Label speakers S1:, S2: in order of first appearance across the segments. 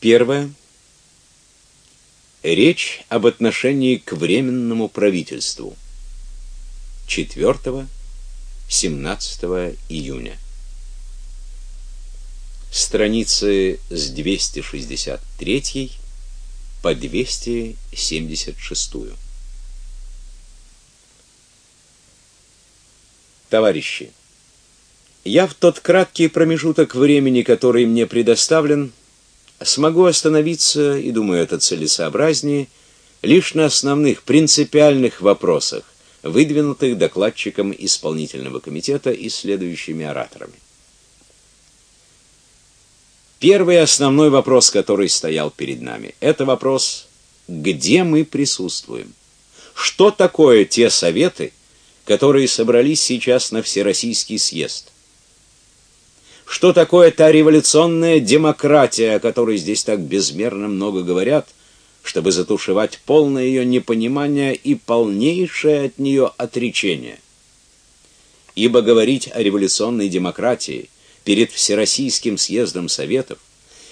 S1: Первое. Речь об отношении к временному правительству. 4-17 июня. Страницы с 263 по 276. Товарищи, я в тот краткий промежуток времени, который мне предоставлен, смогу остановиться, и думаю, это целесообразнее, лишь на основных принципиальных вопросах, выдвинутых докладчиком исполнительного комитета и следующими ораторами. Первый основной вопрос, который стоял перед нами, это вопрос, где мы присутствуем? Что такое те советы, которые собрались сейчас на Всероссийский съезд? Что такое та революционная демократия, о которой здесь так безмерно много говорят, чтобы затушевать полное ее непонимание и полнейшее от нее отречение? Ибо говорить о революционной демократии перед Всероссийским съездом Советов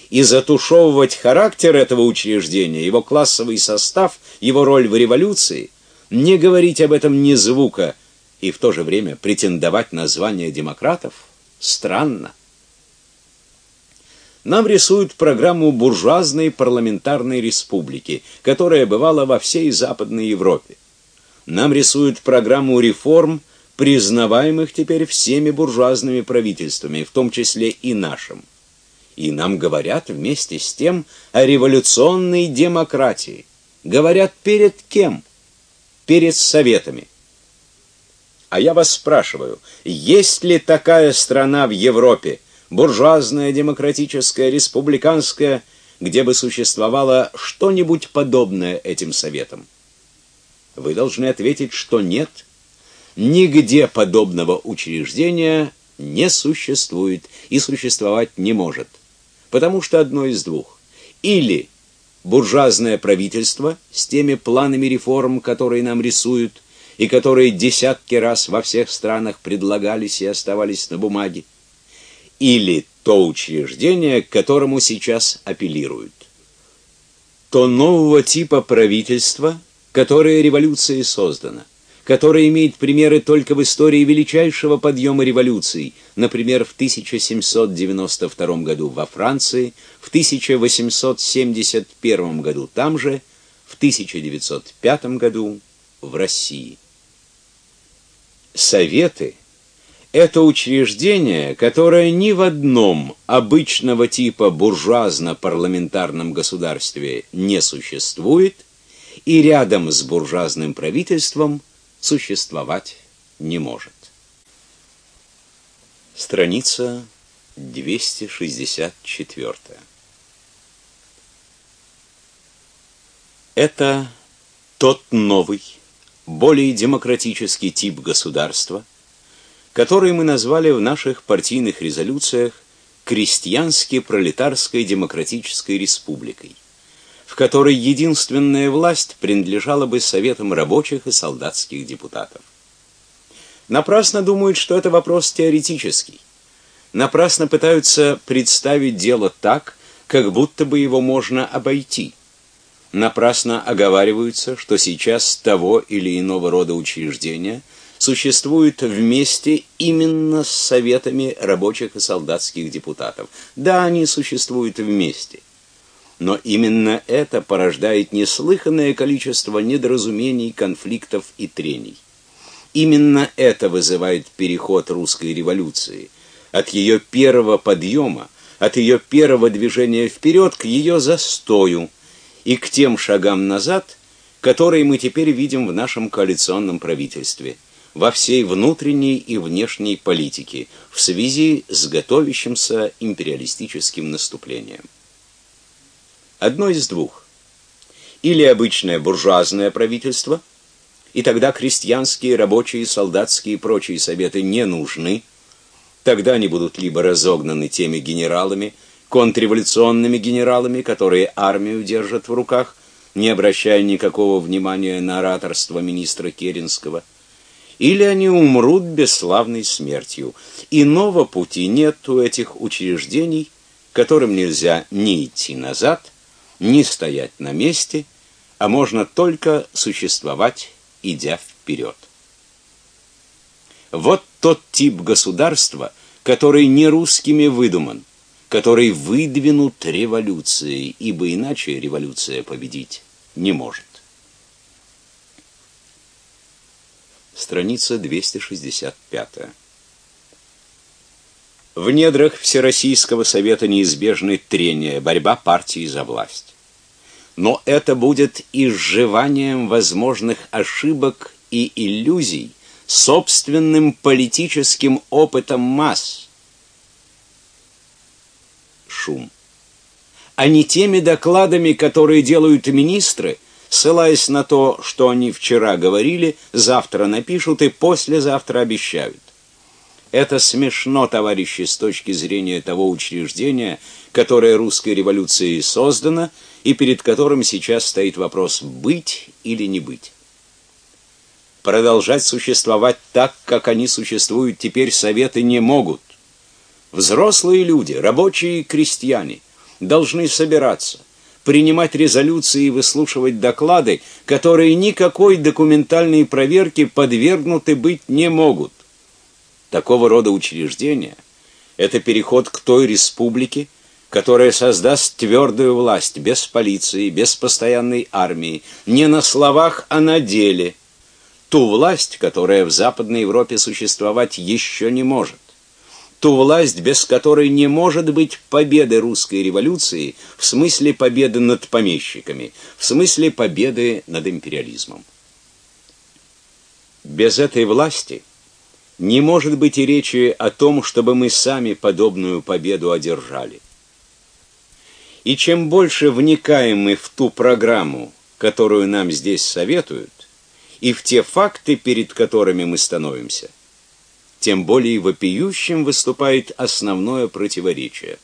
S1: и затушевывать характер этого учреждения, его классовый состав, его роль в революции, не говорить об этом ни звука и в то же время претендовать на звание демократов странно нам рисуют программу буржуазной парламентарной республики, которая бывала во всей Западной Европе. Нам рисуют программу реформ, признаваемых теперь всеми буржуазными правительствами, в том числе и нашим. И нам говорят вместе с тем о революционной демократии. Говорят перед кем? Перед советами. А я вас спрашиваю, есть ли такая страна в Европе, буржуазная, демократическая, республиканская, где бы существовало что-нибудь подобное этим советам? Вы должны ответить, что нет. Нигде подобного учреждения не существует и существовать не может. Потому что одно из двух: или буржуазное правительство с теми планами реформ, которые нам рисуют и которые десятки раз во всех странах предлагались и оставались на бумаге, или то учреждение, к которому сейчас апеллируют. То нового типа правительства, которое революцией создано, которое имеет примеры только в истории величайшего подъема революций, например, в 1792 году во Франции, в 1871 году там же, в 1905 году в России. Советы это учреждение, которое ни в одном обычного типа буржуазно-парламентарном государстве не существует и рядом с буржуазным правительством существовать не может. Страница 264. Это тот новый, более демократический тип государства, который мы назвали в наших партийных резолюциях крестьянски-пролетарской демократической республикой, в которой единственная власть принадлежала бы советам рабочих и солдатских депутатов. Напрасно думают, что это вопрос теоретический. Напрасно пытаются представить дело так, как будто бы его можно обойти. Напрасно оговариваются, что сейчас того или иного рода учреждения – существуют вместе именно с советами рабочих и солдатских депутатов. Да, они существуют вместе. Но именно это порождает неслыханное количество недоразумений, конфликтов и трений. Именно это вызывает переход русской революции от ее первого подъема, от ее первого движения вперед к ее застою и к тем шагам назад, которые мы теперь видим в нашем коалиционном правительстве – во всей внутренней и внешней политике в связи с готовящимся империалистическим наступлением. Одно из двух. Или обычное буржуазное правительство, и тогда крестьянские, рабочие, солдатские и прочие советы не нужны, тогда они будут либо разогнаны теми генералами, контрреволюционными генералами, которые армию держат в руках, не обращая никакого внимания на ораторство министра Керенского, или они умрут бесславной смертью. Иного пути нет у этих учреждений, которым нельзя ни идти назад, ни стоять на месте, а можно только существовать, идя вперед. Вот тот тип государства, который не русскими выдуман, который выдвинут революцией, ибо иначе революция победить не может. Страница 265. В недрах Всероссийского совета неизбежны трения, борьба партии за власть. Но это будет изживанием возможных ошибок и иллюзий собственным политическим опытом масс. Шум. А не теми докладами, которые делают министры, ссылаясь на то, что они вчера говорили, завтра напишут и послезавтра обещают. Это смешно, товарищи, с точки зрения того учреждения, которое русской революцией создано и перед которым сейчас стоит вопрос быть или не быть. Продолжать существовать так, как они существуют теперь, советы не могут. Взрослые люди, рабочие и крестьяне должны собираться, принимать резолюции и выслушивать доклады, которые никакой документальной проверке подвергнуты быть не могут. Такого рода учреждения это переход к той республике, которая создаст твердую власть без полиции, без постоянной армии, не на словах, а на деле. Ту власть, которая в Западной Европе существовать еще не может ту власть, без которой не может быть победы русской революции в смысле победы над помещиками, в смысле победы над империализмом. Без этой власти не может быть и речи о том, чтобы мы сами подобную победу одержали. И чем больше вникаем мы в ту программу, которую нам здесь советуют, и в те факты, перед которыми мы становимся, тем более вопиющим выступает основное противоречие.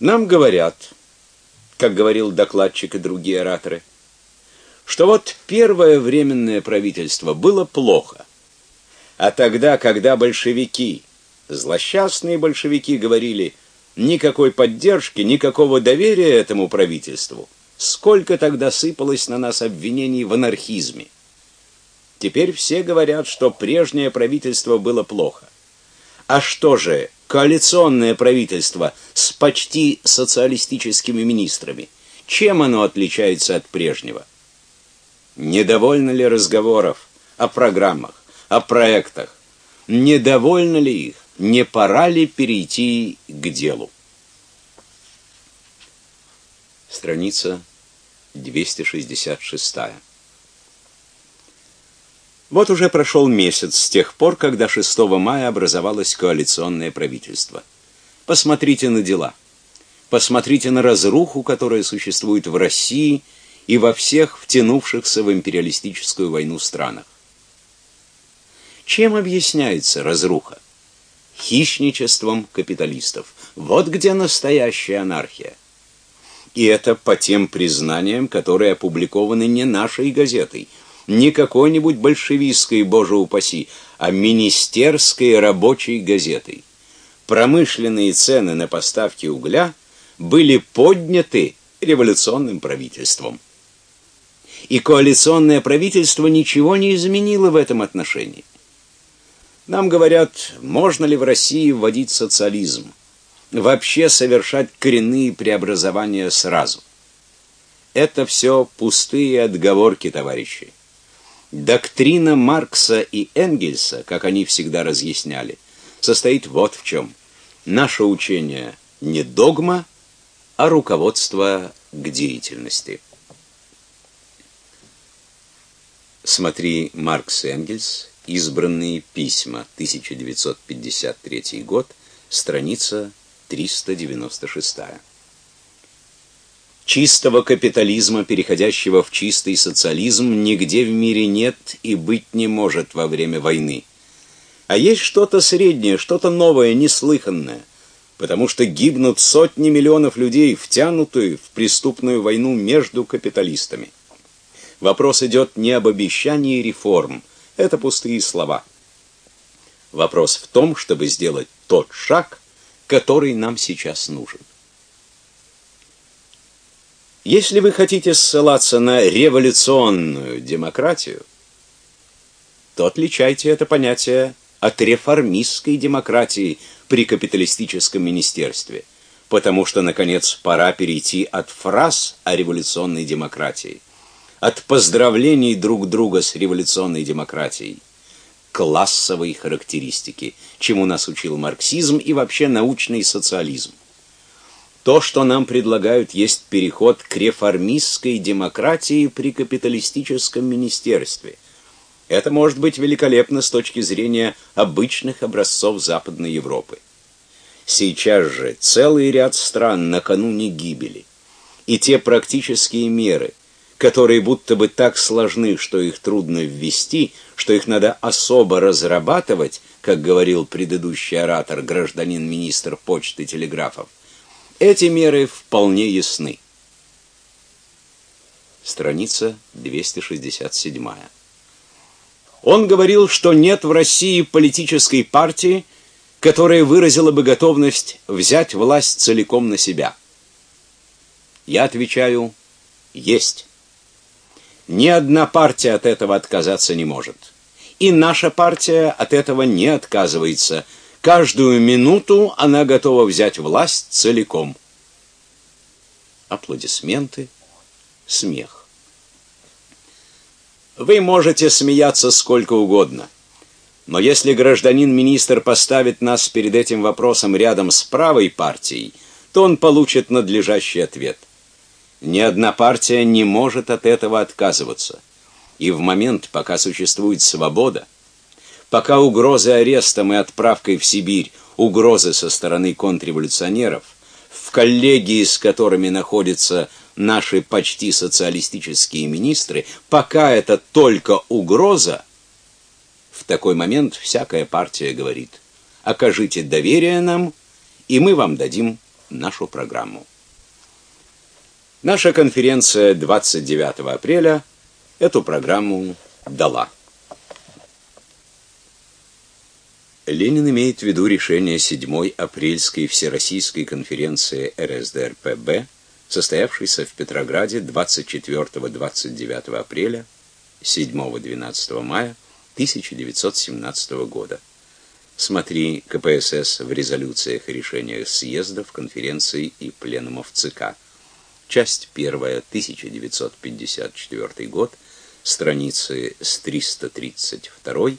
S1: Нам говорят, как говорил докладчик и другие ораторы, что вот первое временное правительство было плохо. А тогда, когда большевики, злосчастные большевики говорили: никакой поддержки, никакого доверия этому правительству, сколько тогда сыпалось на нас обвинений в анархизме. Теперь все говорят, что прежнее правительство было плохо. А что же, коалиционное правительство с почти социалистическими министрами, чем оно отличается от прежнего? Недовольны ли разговоров о программах, о проектах? Недовольны ли их? Не пора ли перейти к делу? Страница 266. Вот уже прошел месяц с тех пор, когда 6 мая образовалось коалиционное правительство. Посмотрите на дела. Посмотрите на разруху, которая существует в России и во всех втянувшихся в империалистическую войну странах. Чем объясняется разруха? Хищничеством капиталистов. Вот где настоящая анархия. И это по тем признаниям, которые опубликованы не нашей газетой, не какой-нибудь большевистской, боже упаси, а министерской рабочей газетой. Промышленные цены на поставки угля были подняты революционным правительством. И коалиционное правительство ничего не изменило в этом отношении. Нам говорят, можно ли в России вводить социализм, вообще совершать коренные преобразования сразу. Это все пустые отговорки, товарищи. Доктрина Маркса и Энгельса, как они всегда разъясняли, состоит вот в чем. Наше учение не догма, а руководство к деятельности. Смотри Маркс и Энгельс. Избранные письма. 1953 год. Страница 396. Чистого капитализма, переходящего в чистый социализм, нигде в мире нет и быть не может во время войны. А есть что-то среднее, что-то новое, неслыханное, потому что гибнут сотни миллионов людей, втянутые в преступную войну между капиталистами. Вопрос идет не об обещании реформ, это пустые слова. Вопрос в том, чтобы сделать тот шаг, который нам сейчас нужен. Если вы хотите ссылаться на революционную демократию, то отличайте это понятие от реформистской демократии при капиталистическом министерстве, потому что наконец пора перейти от фраз о революционной демократии, от поздравлений друг друга с революционной демократией классовой характеристики, чему нас учил марксизм и вообще научный социализм. То, что нам предлагают, есть переход к реформистской демократии при капиталистическом министерстве. Это может быть великолепно с точки зрения обычных образцов Западной Европы. Сейчас же целый ряд стран накануне гибели. И те практические меры, которые будто бы так сложны, что их трудно ввести, что их надо особо разрабатывать, как говорил предыдущий оратор, гражданин-министр почты и телеграфов, эти меры вполне ясны. Страница 267. Он говорил, что нет в России политической партии, которая выразила бы готовность взять власть целиком на себя. Я отвечаю: есть. Ни одна партия от этого отказаться не может. И наша партия от этого не отказывается Каждую минуту она готова взять власть целиком. Аплодисменты, смех. Вы можете смеяться сколько угодно. Но если гражданин-министр поставит нас перед этим вопросом рядом с правой партией, то он получит надлежащий ответ. Ни одна партия не может от этого отказываться. И в момент, пока существует свобода, Пока угрозы арестом и отправкой в Сибирь, угрозы со стороны контрреволюционеров, в коллегии с которыми находятся наши почти социалистические министры, пока это только угроза, в такой момент всякая партия говорит: "Окажите доверие нам, и мы вам дадим нашу программу". Наша конференция 29 апреля эту программу дала. Ленин имеет в виду решение 7 апрельской Всероссийской конференции РСДРПб, состоявшейся в Петрограде 24-29 апреля, 7-12 мая 1917 года. Смотри КПСС в резолюциях и решениях съездов, конференций и пленумов ЦК. Часть 1, 1954 год, страницы с 332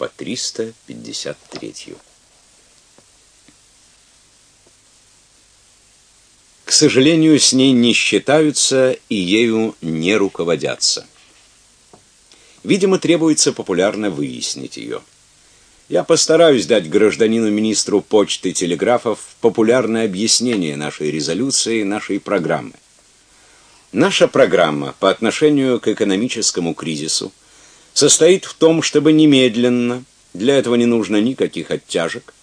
S1: по 353. К сожалению, с ней не считаются и ею не руководятся. Видимо, требуется популярно выяснить ее. Я постараюсь дать гражданину-министру почты и телеграфов популярное объяснение нашей резолюции, нашей программы. Наша программа по отношению к экономическому кризису состоит в том, чтобы немедленно, для этого не нужно никаких оттяжек,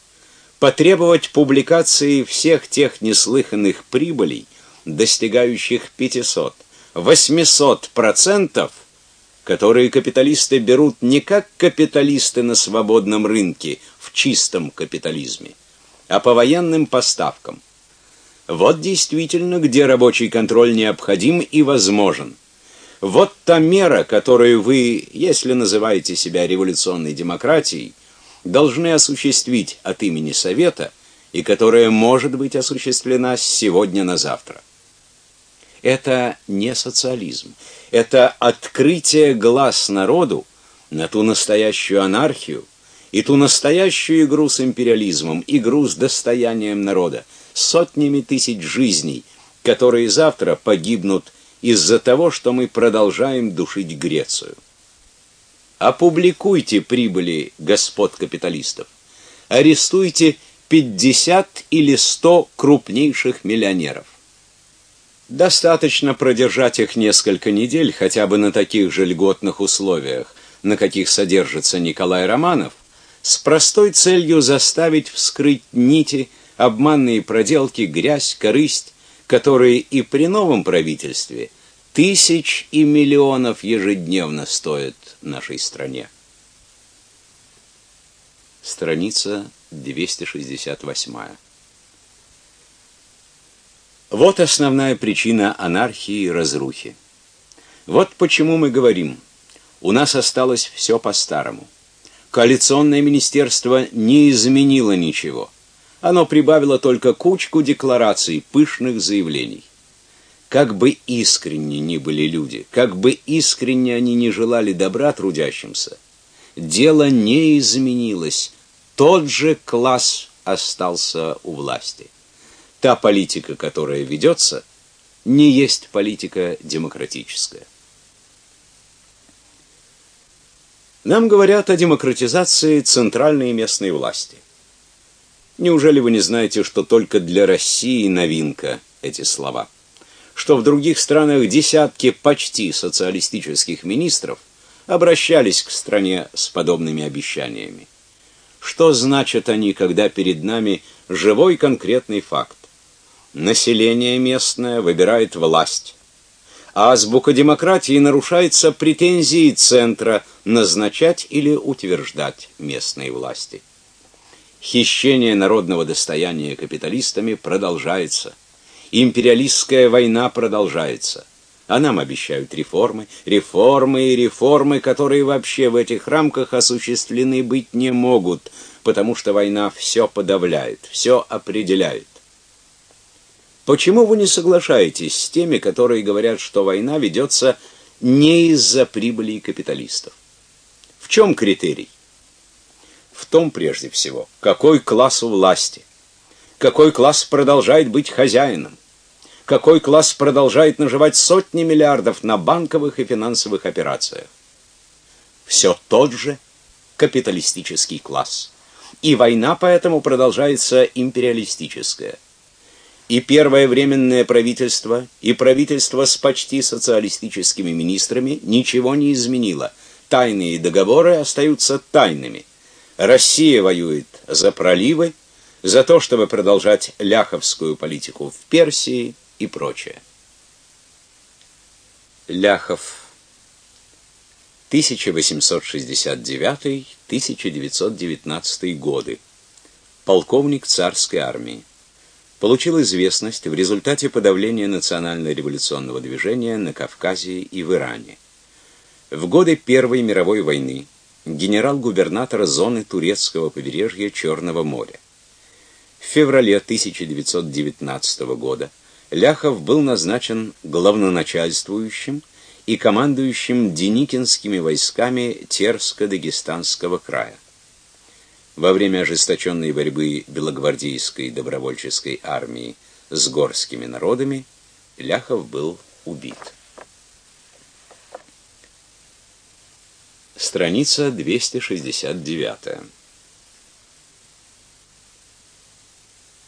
S1: потребовать публикации всех тех неслыханных прибылей, достигающих 500, 800%, которые капиталисты берут не как капиталисты на свободном рынке в чистом капитализме, а по военным поставкам. Вот действительно, где рабочий контроль необходим и возможен. Вот та мера, которую вы, если называете себя революционной демократией, должны осуществить от имени Совета и которая может быть осуществлена сегодня на завтра. Это не социализм. Это открытие глаз народу на ту настоящую анархию и ту настоящую игру с империализмом, игру с достоянием народа, сотнями тысяч жизней, которые завтра погибнут из-за того, что мы продолжаем душить Грецию. Опубликуйте прибыли господ капиталистов. Арестуйте 50 или 100 крупнейших миллионеров. Достаточно продержать их несколько недель хотя бы на таких же льготных условиях, на каких содержится Николай Романов, с простой целью заставить вскрыть нити, обманные проделки, грязь, корысть, которые и при новом правительстве тысяч и миллионов ежедневно стоят нашей стране. Страница 268. Вот основная причина анархии и разрухи. Вот почему мы говорим, у нас осталось все по-старому. Коалиционное министерство не изменило ничего. Оно прибавило только кучку деклараций, пышных заявлений. Как бы искренне ни были люди, как бы искренне они не желали добра трудящимся, дело не изменилось. Тот же класс остался у власти. Та политика, которая ведется, не есть политика демократическая. Нам говорят о демократизации центральной и местной власти. Неужели вы не знаете, что только для России новинка эти слова? что в других странах десятки почти социалистических министров обращались к стране с подобными обещаниями. Что значат они, когда перед нами живой конкретный факт? Население местное выбирает власть. А азбука демократии нарушается претензией центра назначать или утверждать местные власти. Хищение народного достояния капиталистами продолжается – Империалистская война продолжается. А нам обещают реформы, реформы и реформы, которые вообще в этих рамках осуществлены быть не могут, потому что война все подавляет, все определяет. Почему вы не соглашаетесь с теми, которые говорят, что война ведется не из-за прибыли капиталистов? В чем критерий? В том прежде всего, какой класс у власти – какой класс продолжает быть хозяином, какой класс продолжает наживать сотни миллиардов на банковых и финансовых операциях. Все тот же капиталистический класс. И война поэтому продолжается империалистическая. И первое временное правительство, и правительство с почти социалистическими министрами ничего не изменило. Тайные договоры остаются тайными. Россия воюет за проливы, за то, чтобы продолжать ляховскую политику в Персии и прочее. Ляхов 1869-1919 годы. Полковник царской армии. Получил известность в результате подавления национально-революционного движения на Кавказе и в Иране. В годы Первой мировой войны генерал-губернатор зоны турецкого побережья Черного моря. В феврале 1919 года Ляхов был назначен главноначальствующим и командующим Деникинскими войсками Терско-Дагестанского края. Во время ожесточенной борьбы белогвардейской добровольческой армии с горскими народами Ляхов был убит. Страница 269.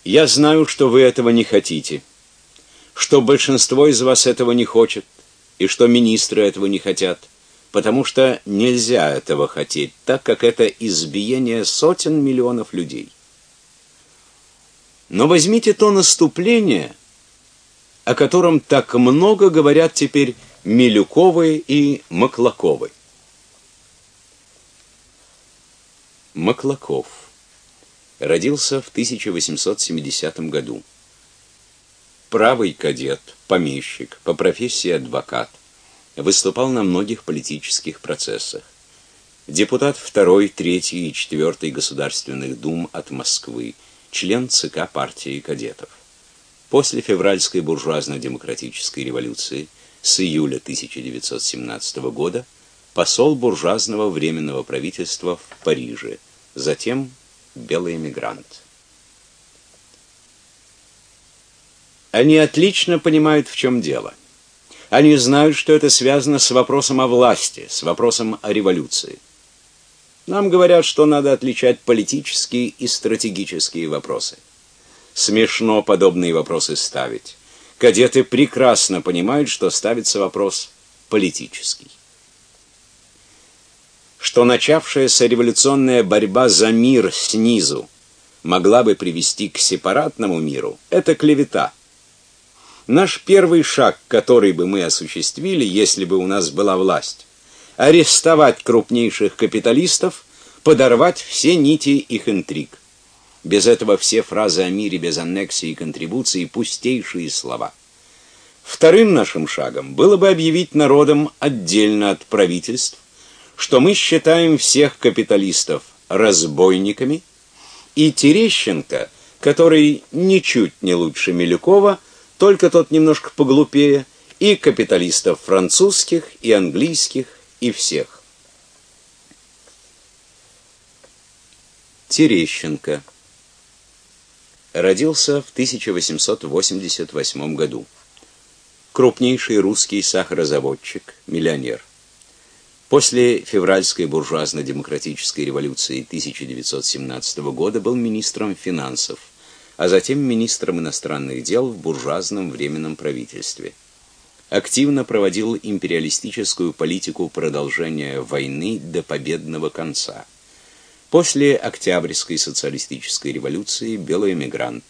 S1: Я знаю, что вы этого не хотите, что большинство из вас этого не хочет, и что министры этого не хотят, потому что нельзя этого хотеть, так как это избиение сотен миллионов людей. Но возьмите то наступление, о котором так много говорят теперь Милюковы и Маклаковы. Маклаков родился в 1870 году. Правый кадет, помещик, по профессии адвокат, выступал на многих политических процессах. Депутат второй, третий и четвертый государственных дум от Москвы, член ЦК партии кадетов. После февральской буржуазно-демократической революции с июля 1917 года посол буржуазного временного правительства в Париже, затем белый эмигрант. Они отлично понимают, в чем дело. Они знают, что это связано с вопросом о власти, с вопросом о революции. Нам говорят, что надо отличать политические и стратегические вопросы. Смешно подобные вопросы ставить. Кадеты прекрасно понимают, что ставится вопрос политический что начавшаяся революционная борьба за мир снизу могла бы привести к сепаратному миру, это клевета. Наш первый шаг, который бы мы осуществили, если бы у нас была власть, арестовать крупнейших капиталистов, подорвать все нити их интриг. Без этого все фразы о мире без аннексии и контрибуции пустейшие слова. Вторым нашим шагом было бы объявить народам отдельно от правительств, что мы считаем всех капиталистов разбойниками, и Терещенко, который ничуть не лучше Милюкова, только тот немножко поглупее, и капиталистов французских, и английских, и всех. Терещенко родился в 1888 году. Крупнейший русский сахарозаводчик, миллионер. После февральской буржуазно-демократической революции 1917 года был министром финансов, а затем министром иностранных дел в буржуазном временном правительстве. Активно проводил империалистическую политику продолжения войны до победного конца. После Октябрьской социалистической революции белый эмигрант.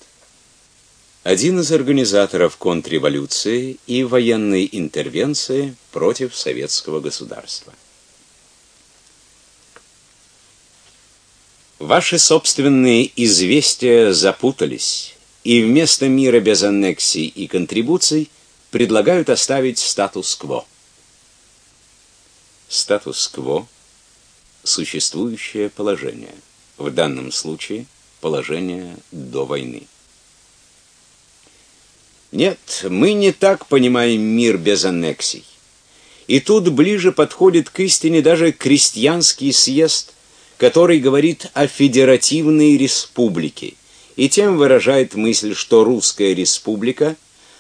S1: Один из организаторов контрреволюции и военной интервенции против советского государства. Ваши собственные известия запутались, и вместо мира без аннексий и контрибуций предлагают оставить статус-кво. Статус-кво существующее положение. В данном случае положение до войны. Нет, мы не так понимаем мир без аннексий. И тут ближе подходит к истине даже крестьянский съезд который говорит о федеративной республике и тем выражает мысль, что русская республика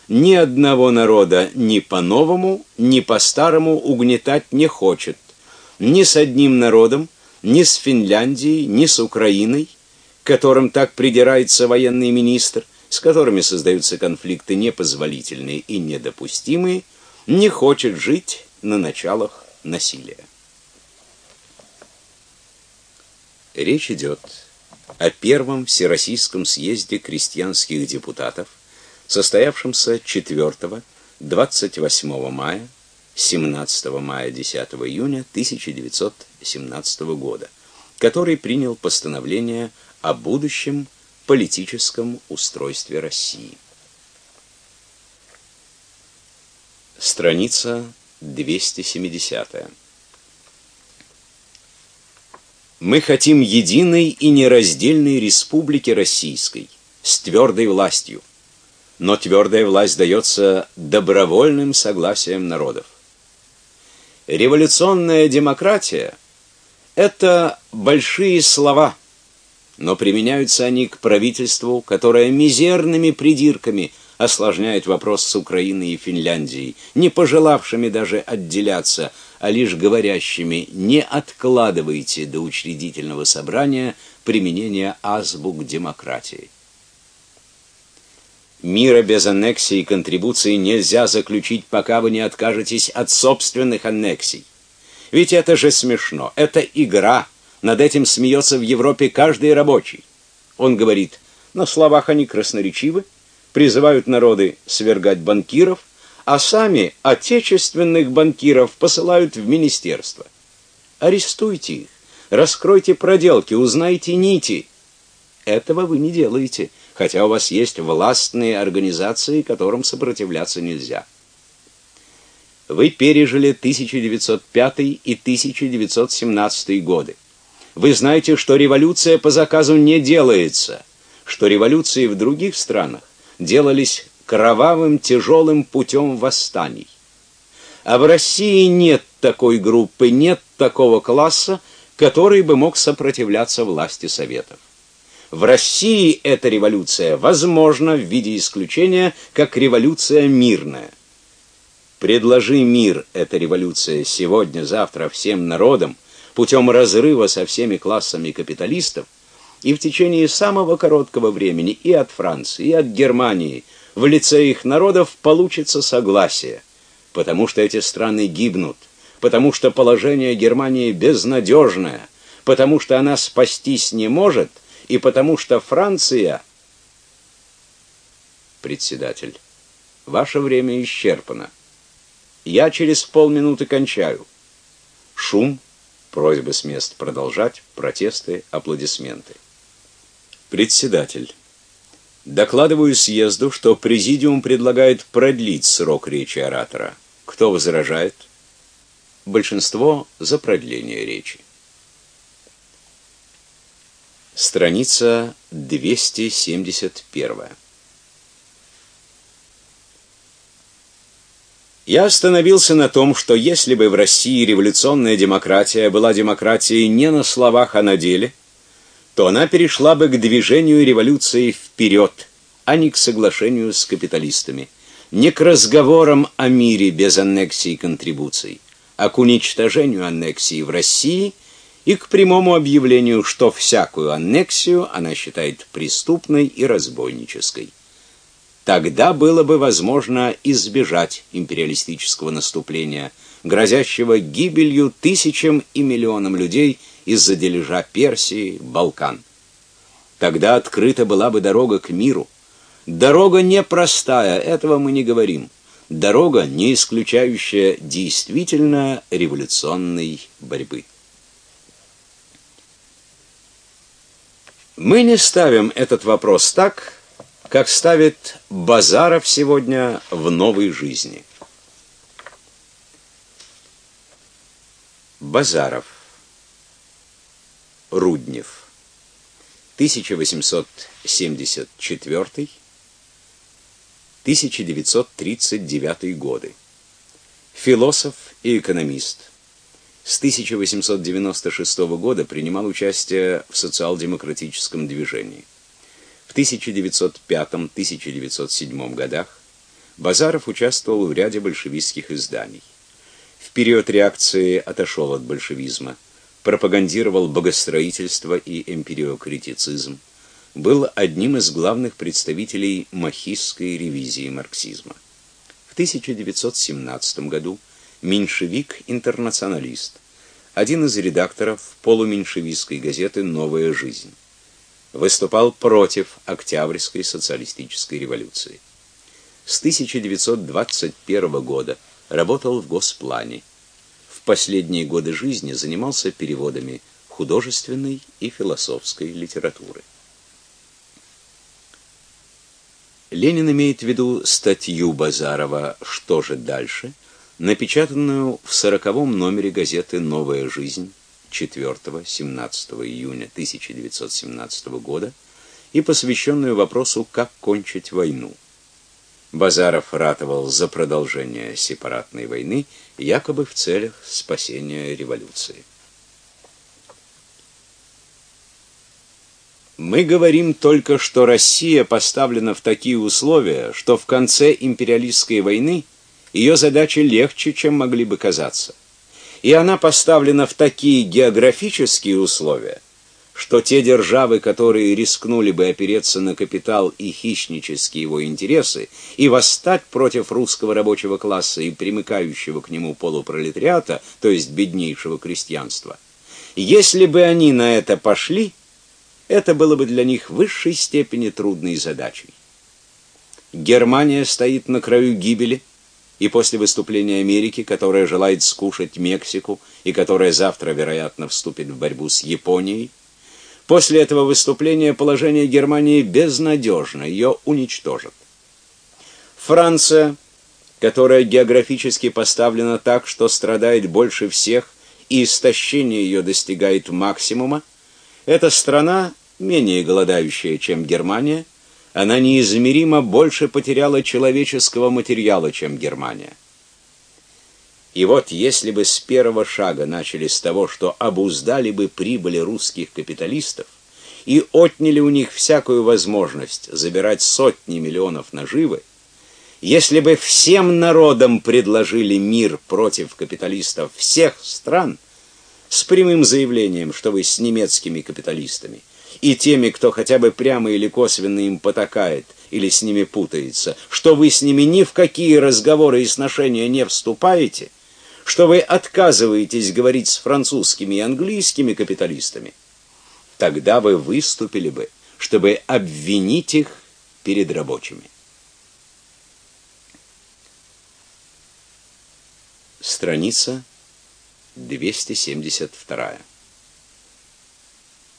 S1: ни одного народа ни по-новому, ни по-старому угнетать не хочет, ни с одним народом, ни с Финляндией, ни с Украиной, к которым так придирается военный министр, с которыми создаются конфликты непозволительные и недопустимые, не хочет жить на началах насилия. Речь идет о первом Всероссийском съезде крестьянских депутатов, состоявшемся 4-28 мая, 17 мая 10 июня 1917 года, который принял постановление о будущем политическом устройстве России. Страница 270. Мы хотим единой и нераздельной республики российской с твердой властью. Но твердая власть дается добровольным согласием народов. Революционная демократия это большие слова, но применяются они к правительству, которое мизерными придирками осложняет вопрос с Украиной и Финляндией, не пожелавшими даже отделяться, а лишь говорящими: "Не откладывайте до учредительного собрания применение азбук демократии". Мира без аннексий и контрибуций нельзя заключить, пока вы не откажетесь от собственных аннексий. Ведь это же смешно. Это игра. Над этим смеется в Европе каждый рабочий. Он говорит: "На словах они красноречивы, призывают народы свергать банкиров, а сами отечественных банкиров посылают в министерство. Арестуйте их, раскройте проделки, узнайте нити. Этого вы не делаете, хотя у вас есть властные организации, которым сопротивляться нельзя. Вы пережили 1905 и 1917 годы. Вы знаете, что революция по заказу не делается, что революции в других странах делались кровавым тяжелым путем восстаний. А в России нет такой группы, нет такого класса, который бы мог сопротивляться власти советов. В России эта революция возможна в виде исключения, как революция мирная. Предложи мир эта революция сегодня, завтра всем народам путем разрыва со всеми классами капиталистов, и в течение самого короткого времени и от Франции, и от Германии – в лице их народов получится согласие, потому что эти страны гибнут, потому что положение Германии безнадежное, потому что она спастись не может, и потому что Франция Председатель. Ваше время исчерпано. Я через полминуты кончаю. Шум, просьбы с мест продолжать, протесты, аплодисменты. Председатель. Докладываю съезду, что президиум предлагает продлить срок речи оратора. Кто возражает? Большинство за продление речи. Страница 271. Я остановился на том, что если бы в России революционная демократия была демократией не на словах, а на деле, то она перешла бы к движению революции вперед, а не к соглашению с капиталистами, не к разговорам о мире без аннексий и контрибуций, а к уничтожению аннексии в России и к прямому объявлению, что всякую аннексию она считает преступной и разбойнической. Тогда было бы возможно избежать империалистического наступления, грозящего гибелью тысячам и миллионам людей из-за дележа Персии, Балкан. Тогда открыта была бы дорога к миру. Дорога непростая, этого мы не говорим. Дорога, не исключающая действительно революционной борьбы. Мы не ставим этот вопрос так, как ставит Базаров сегодня в новой жизни. Базаров Руднев 1874-1939 годы. Философ и экономист. С 1896 года принимал участие в социал-демократическом движении. В 1905-1907 годах Базаров участвовал в ряде большевистских изданий. В период реакции отошел от большевизма пропагандировал богостроительство и эмпириокритицизм, был одним из главных представителей махистской ревизии марксизма. В 1917 году меньшевик-интернационалист, один из редакторов полуменьшевистской газеты Новая жизнь. Выступал против Октябрьской социалистической революции. С 1921 года работал в Госплане последние годы жизни занимался переводами художественной и философской литературы. Ленин имеет в виду статью Базарова «Что же дальше?», напечатанную в сороковом номере газеты «Новая жизнь» 4-17 июня 1917 года и посвященную вопросу «Как кончить войну?». Базаров ратовал за продолжение сепаратной войны, якобы в целях спасения революции. Мы говорим только, что Россия поставлена в такие условия, что в конце империалистской войны ее задачи легче, чем могли бы казаться. И она поставлена в такие географические условия, что те державы, которые рискнули бы опереться на капитал и хищнические его интересы и восстать против русского рабочего класса и примыкающего к нему полупролетариата, то есть беднейшего крестьянства, если бы они на это пошли, это было бы для них в высшей степени трудной задачей. Германия стоит на краю гибели, и после выступления Америки, которая желает скушать Мексику и которая завтра, вероятно, вступит в борьбу с Японией, После этого выступления положение Германии безнадежно, ее уничтожат. Франция, которая географически поставлена так, что страдает больше всех, и истощение ее достигает максимума, эта страна, менее голодающая, чем Германия, она неизмеримо больше потеряла человеческого материала, чем Германия. И вот если бы с первого шага начали с того, что обуздали бы прибыли русских капиталистов и отняли у них всякую возможность забирать сотни миллионов наживы, если бы всем народам предложили мир против капиталистов всех стран с прямым заявлением, что вы с немецкими капиталистами и теми, кто хотя бы прямо или косвенно им потакает или с ними путается, что вы с ними ни в какие разговоры и сношения не вступаете, что вы отказываетесь говорить с французскими и английскими капиталистами, тогда вы выступили бы, чтобы обвинить их перед рабочими. Страница 272.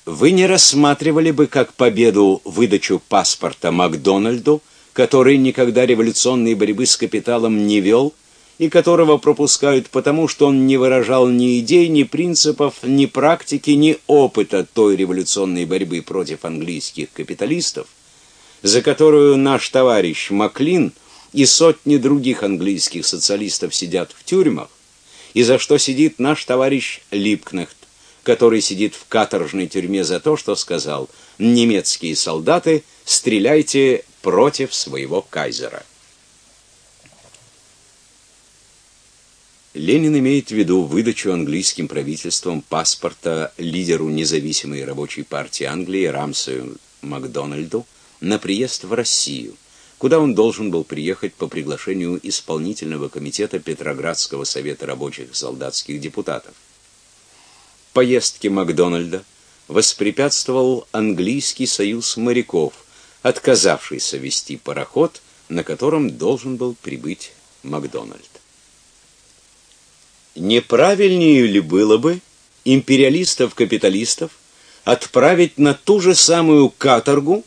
S1: вы не рассматривали бы как победу выдачу паспорта Макдональду, который никогда революционной борьбы с капиталом не вел и которого пропускают потому, что он не выражал ни идей, ни принципов, ни практики, ни опыта той революционной борьбы против английских капиталистов, за которую наш товарищ Маклин и сотни других английских социалистов сидят в тюрьмах, и за что сидит наш товарищ Липкнехт, который сидит в каторжной тюрьме за то, что сказал: "Немецкие солдаты, стреляйте против своего кайзера". Ленин имеет в виду выдачу английским правительством паспорта лидеру независимой рабочей партии Англии Рамсу Макдональду на приезд в Россию, куда он должен был приехать по приглашению исполнительного комитета Петроградского совета рабочих и солдатских депутатов. Поездке Макдональда воспрепятствовал английский союз моряков, отказавшийся вести пароход, на котором должен был прибыть Макдональд. Неправильнее ли было бы империалистов-капиталистов отправить на ту же самую каторгу,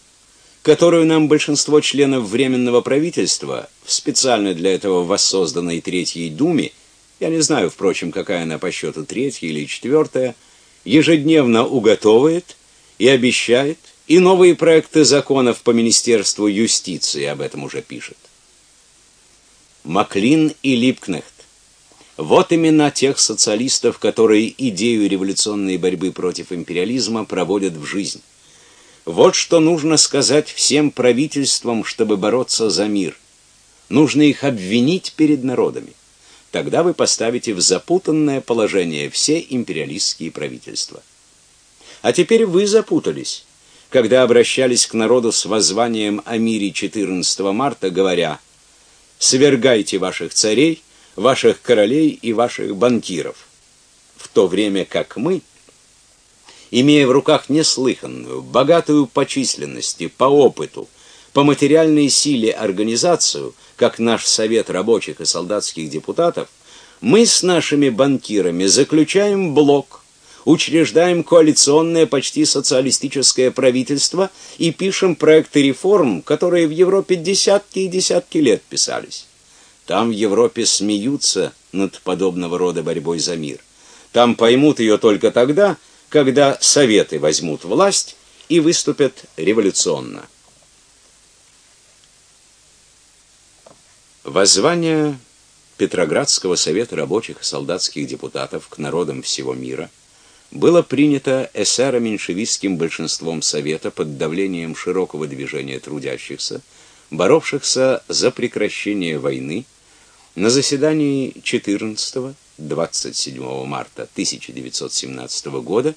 S1: которую нам большинство членов временного правительства в специально для этого воссозданной Третьей Думе, я не знаю, впрочем, какая она по счету третья или четвертая, ежедневно уготовывает и обещает, и новые проекты законов по Министерству юстиции об этом уже пишет. Маклин и Липкнехт вот именно тех социалистов, которые идею революционной борьбы против империализма проводят в жизнь. Вот что нужно сказать всем правительствам, чтобы бороться за мир. Нужно их обвинить перед народами. Тогда вы поставите в запутанное положение все империалистские правительства. А теперь вы запутались, когда обращались к народу с воззванием о мире 14 марта, говоря: "Свергайте ваших царей, ваших королей и ваших банкиров, в то время как мы, имея в руках неслыханную, богатую по численности, по опыту, по материальной силе организацию, как наш совет рабочих и солдатских депутатов, мы с нашими банкирами заключаем блок, учреждаем коалиционное почти социалистическое правительство и пишем проекты реформ, которые в Европе десятки и десятки лет писались. Там в Европе смеются над подобного рода борьбой за мир. Там поймут ее только тогда, когда советы возьмут власть и выступят революционно. Воззвание Петроградского совета рабочих и солдатских депутатов к народам всего мира было принято эсеро-меньшевистским большинством совета под давлением широкого движения трудящихся, боровшихся за прекращение войны на заседании 14-27 марта 1917 года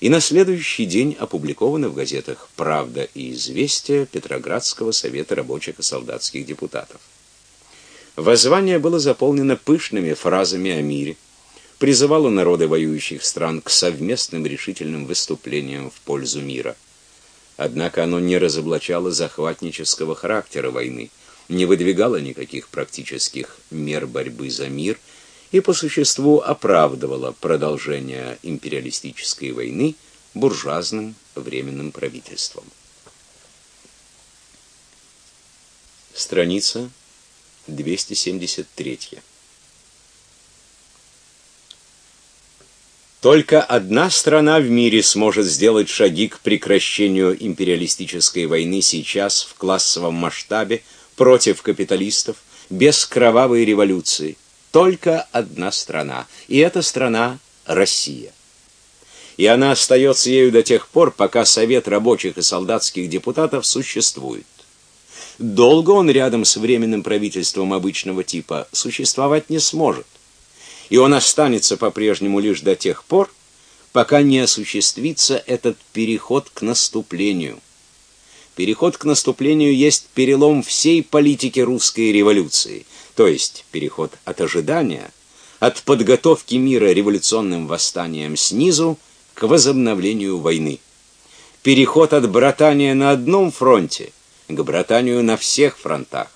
S1: и на следующий день опубликовано в газетах Правда и Известия Петроградского совета рабочих и солдатских депутатов. Воззвание было заполнено пышными фразами о мире, призывало народы воюющих стран к совместным решительным выступлениям в пользу мира. Однако оно не разоблачало захватнического характера войны не выдвигала никаких практических мер борьбы за мир и по существу оправдывала продолжение империалистической войны буржуазным временным правительством. Страница 273. Только одна страна в мире сможет сделать шаги к прекращению империалистической войны сейчас в классовом масштабе против капиталистов, без кровавой революции. Только одна страна, и эта страна Россия. И она остается ею до тех пор, пока Совет рабочих и солдатских депутатов существует. Долго он рядом с временным правительством обычного типа существовать не сможет. И он останется по-прежнему лишь до тех пор, пока не осуществится этот переход к наступлению. Переход к наступлению есть перелом всей политики русской революции, то есть переход от ожидания, от подготовки мира революционным восстанием снизу к возобновлению войны. Переход от братания на одном фронте к братанию на всех фронтах.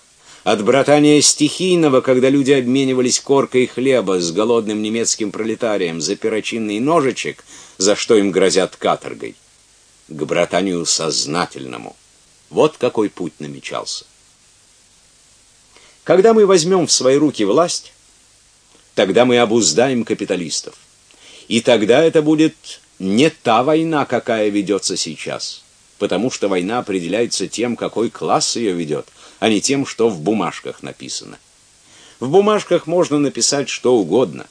S1: От братания стихийного, когда люди обменивались коркой хлеба с голодным немецким пролетарием за перочинный ножичек, за что им грозят каторгой, к братанию сознательному. Вот какой путь намечался. Когда мы возьмем в свои руки власть, тогда мы обуздаем капиталистов. И тогда это будет не та война, какая ведется сейчас, потому что война определяется тем, какой класс ее ведет, а не тем, что в бумажках написано. В бумажках можно написать что угодно,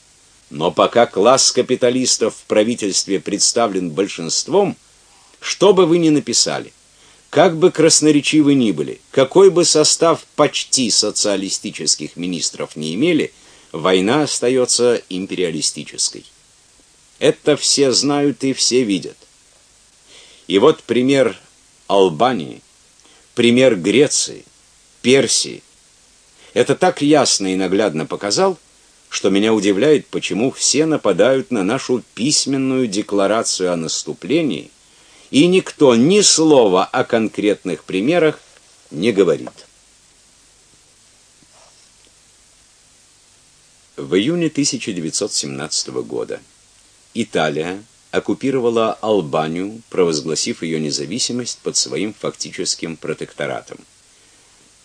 S1: но пока класс капиталистов в правительстве представлен большинством, что бы вы ни написали, как бы красноречивы ни были, какой бы состав почти социалистических министров не имели, война остается империалистической. Это все знают и все видят. И вот пример Албании, пример Греции, Персии. Это так ясно и наглядно показал, что меня удивляет, почему все нападают на нашу письменную декларацию о наступлении – и никто ни слова о конкретных примерах не говорит. В июне 1917 года Италия оккупировала Албанию, провозгласив ее независимость под своим фактическим протекторатом.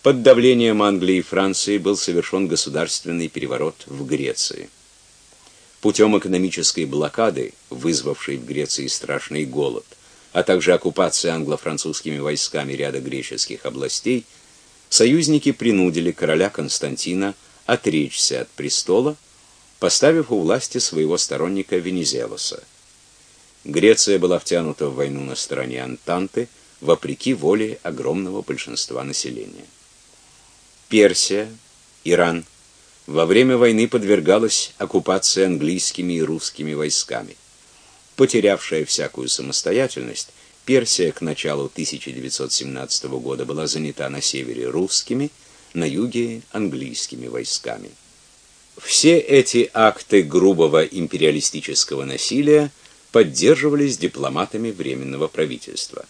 S1: Под давлением Англии и Франции был совершен государственный переворот в Греции. Путем экономической блокады, вызвавшей в Греции страшный голод, а также оккупация англо-французскими войсками ряда греческих областей, союзники принудили короля Константина отречься от престола, поставив у власти своего сторонника Венизелоса. Греция была втянута в войну на стороне Антанты, вопреки воле огромного большинства населения. Персия, Иран во время войны подвергалась оккупации английскими и русскими войсками потерявшая всякую самостоятельность, Персия к началу 1917 года была занята на севере русскими, на юге английскими войсками. Все эти акты грубого империалистического насилия поддерживались дипломатами временного правительства.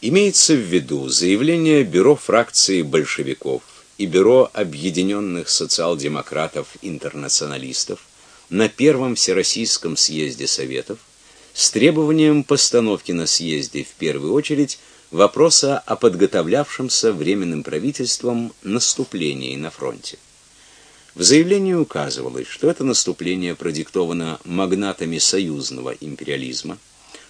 S1: Имеется в виду заявление бюро фракции большевиков и бюро объединенных социал-демократов-интернационалистов на первом Всероссийском съезде Советов с требованием постановки на съезде в первую очередь вопроса о подготовлявшемся временным правительством наступлении на фронте. В заявлении указывалось, что это наступление продиктовано магнатами союзного империализма,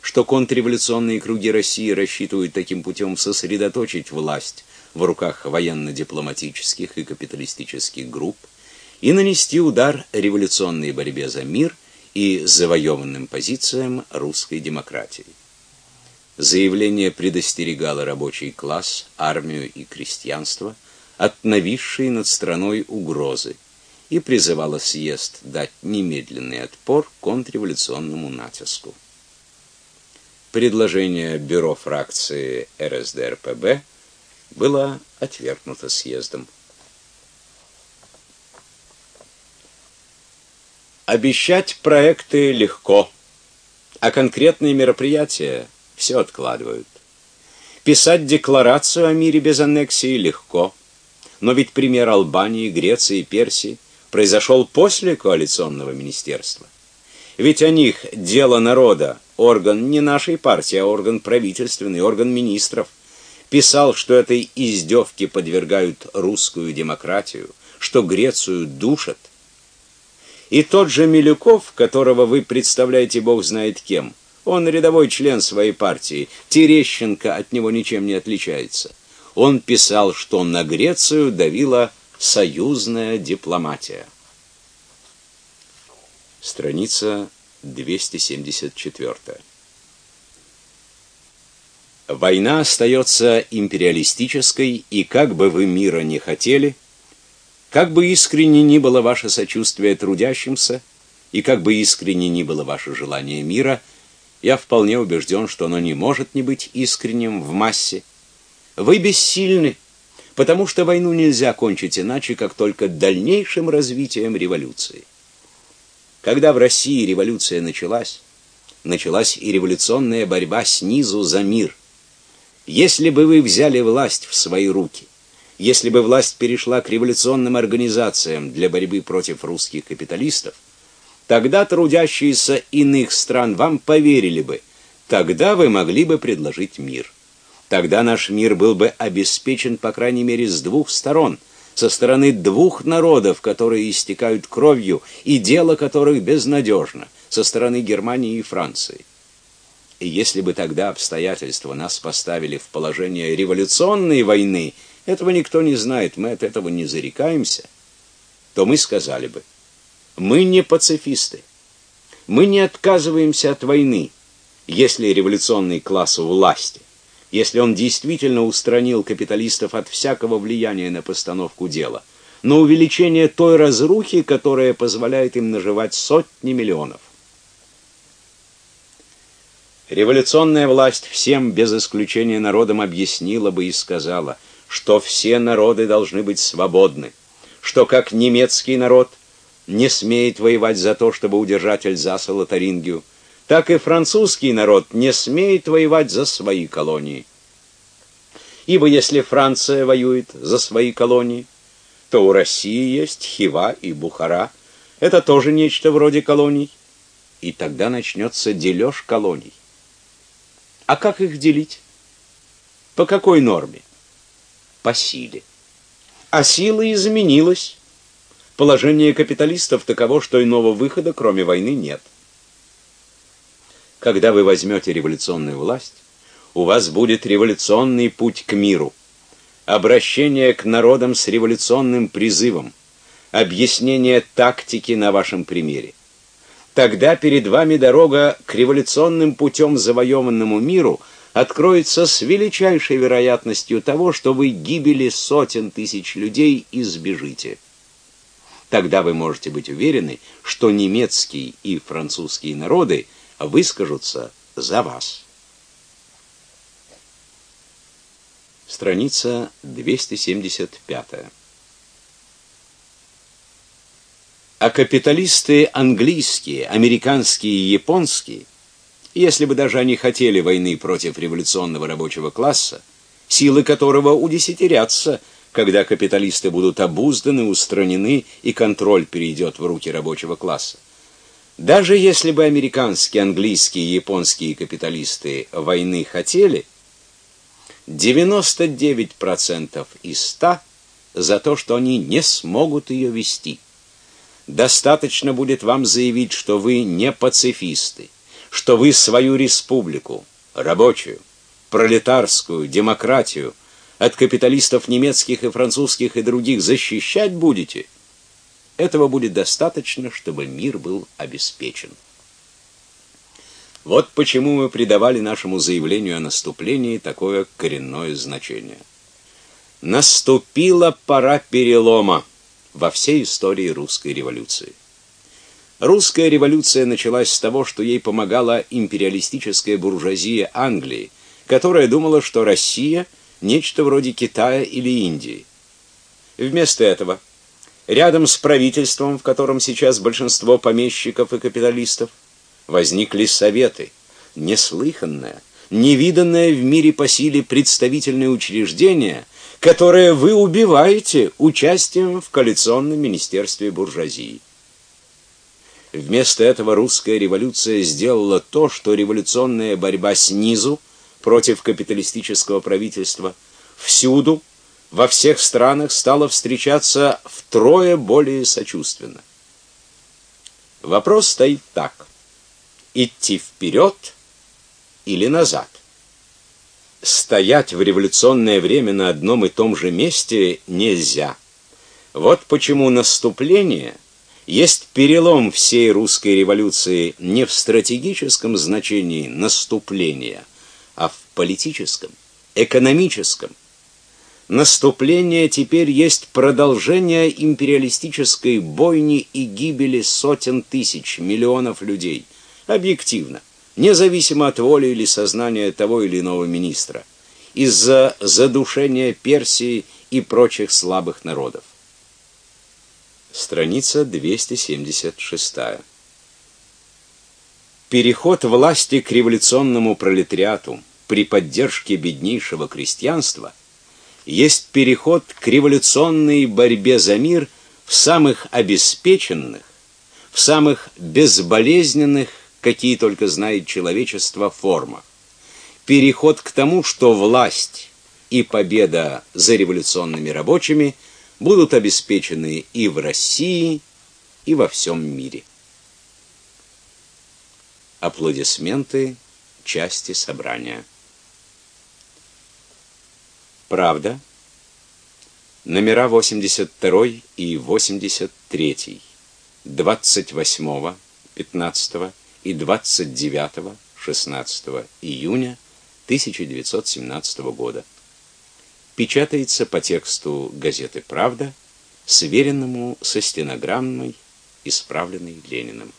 S1: что контрреволюционные круги России рассчитывают таким путем сосредоточить власть в руках военно-дипломатических и капиталистических групп, и нанести удар революционной борьбе за мир и завоеванным позициям русской демократии. Заявление предостерегало рабочий класс, армию и крестьянство от нависшей над страной угрозы и призывало съезд дать немедленный отпор контрреволюционному натиску. Предложение бюро фракции РСДРПб было отвергнуто съездом. Обещать проекты легко, а конкретные мероприятия все откладывают. Писать декларацию о мире без аннексии легко, но ведь пример Албании, Греции и Персии произошел после коалиционного министерства. Ведь о них дело народа, орган не нашей партии, а орган правительственный, орган министров, писал, что этой издевке подвергают русскую демократию, что Грецию душат, и тот же Милюков, которого вы представляете бог знает кем, он рядовой член своей партии, Терещенко от него ничем не отличается. Он писал, что на Грецию давила союзная дипломатия. Страница 274. Война остается империалистической, и как бы вы мира не хотели, как бы искренне ни было ваше сочувствие трудящимся, и как бы искренне ни было ваше желание мира, я вполне убежден, что оно не может не быть искренним в массе. Вы бессильны, потому что войну нельзя кончить иначе, как только дальнейшим развитием революции. Когда в России революция началась, началась и революционная борьба снизу за мир. Если бы вы взяли власть в свои руки, если бы власть перешла к революционным организациям для борьбы против русских капиталистов, тогда трудящиеся иных стран вам поверили бы, тогда вы могли бы предложить мир. Тогда наш мир был бы обеспечен по крайней мере с двух сторон – со стороны двух народов, которые истекают кровью и дело которых безнадежно, со стороны Германии и Франции. И если бы тогда обстоятельства нас поставили в положение революционной войны, этого никто не знает, мы от этого не зарекаемся, то мы сказали бы: мы не пацифисты. Мы не отказываемся от войны, если революционный класс у власти если он действительно устранил капиталистов от всякого влияния на постановку дела, но увеличение той разрухи, которая позволяет им наживать сотни миллионов. Революционная власть всем без исключения народам объяснила бы и сказала, что все народы должны быть свободны, что как немецкий народ не смеет воевать за то, чтобы удержать Эльзас и Лотарингию, так и французский народ не смеет воевать за свои колонии. Ибо если Франция воюет за свои колонии, то у России есть Хива и Бухара. Это тоже нечто вроде колоний. И тогда начнется дележ колоний. А как их делить? По какой норме? По силе. А сила изменилась. Положение капиталистов таково, что иного выхода, кроме войны, нет. Когда вы возьмете революционную власть, у вас будет революционный путь к миру. Обращение к народам с революционным призывом, объяснение тактики на вашем примере. Тогда перед вами дорога к революционным путем завоеванному миру откроется с величайшей вероятностью того, что вы гибели сотен тысяч людей избежите. Тогда вы можете быть уверены, что немецкие и французские народы выскажутся за вас. Страница 275. А капиталисты английские, американские и японские, если бы даже они хотели войны против революционного рабочего класса, силы которого удесятерятся, когда капиталисты будут обузданы, устранены и контроль перейдет в руки рабочего класса. Даже если бы американские, английские и японские капиталисты войны хотели, 99% из 100 за то, что они не смогут ее вести. Достаточно будет вам заявить, что вы не пацифисты, что вы свою республику, рабочую, пролетарскую, демократию от капиталистов немецких и французских и других защищать будете. Этого будет достаточно, чтобы мир был обеспечен. Вот почему мы придавали нашему заявлению о наступлении такое коренное значение. Наступила пора перелома во всей истории русской революции. Русская революция началась с того, что ей помогала империалистическая буржуазия Англии, которая думала, что Россия нечто вроде Китая или Индии. Вместо этого, рядом с правительством, в котором сейчас большинство помещиков и капиталистов, возникли советы, неслыханное, невиданное в мире по силе представительное учреждение, которое вы убиваете участием в коалиционном министерстве буржуазии. Вместо этого русская революция сделала то, что революционная борьба снизу против капиталистического правительства всюду во всех странах стала встречаться втрое более сочувственно. Вопрос стоит так: идти вперед или назад. Стоять в революционное время на одном и том же месте нельзя. Вот почему наступление есть перелом всей русской революции не в стратегическом значении наступления, а в политическом, экономическом. Наступление теперь есть продолжение империалистической бойни и гибели сотен тысяч, миллионов людей – объективно, независимо от воли или сознания того или иного министра, из-за задушения Персии и прочих слабых народов. Страница 276. Переход власти к революционному пролетариату при поддержке беднейшего крестьянства есть переход к революционной борьбе за мир в самых обеспеченных, в самых безболезненных какие только знает человечество, формах. Переход к тому, что власть и победа за революционными рабочими будут обеспечены и в России, и во всем мире. Аплодисменты части собрания. Правда. Номера 82 и 83. 28, 15 и 29, 16 июня 1917 года. Печатается по тексту газеты Правда, сверенному со стенограммой, исправленной Лениным.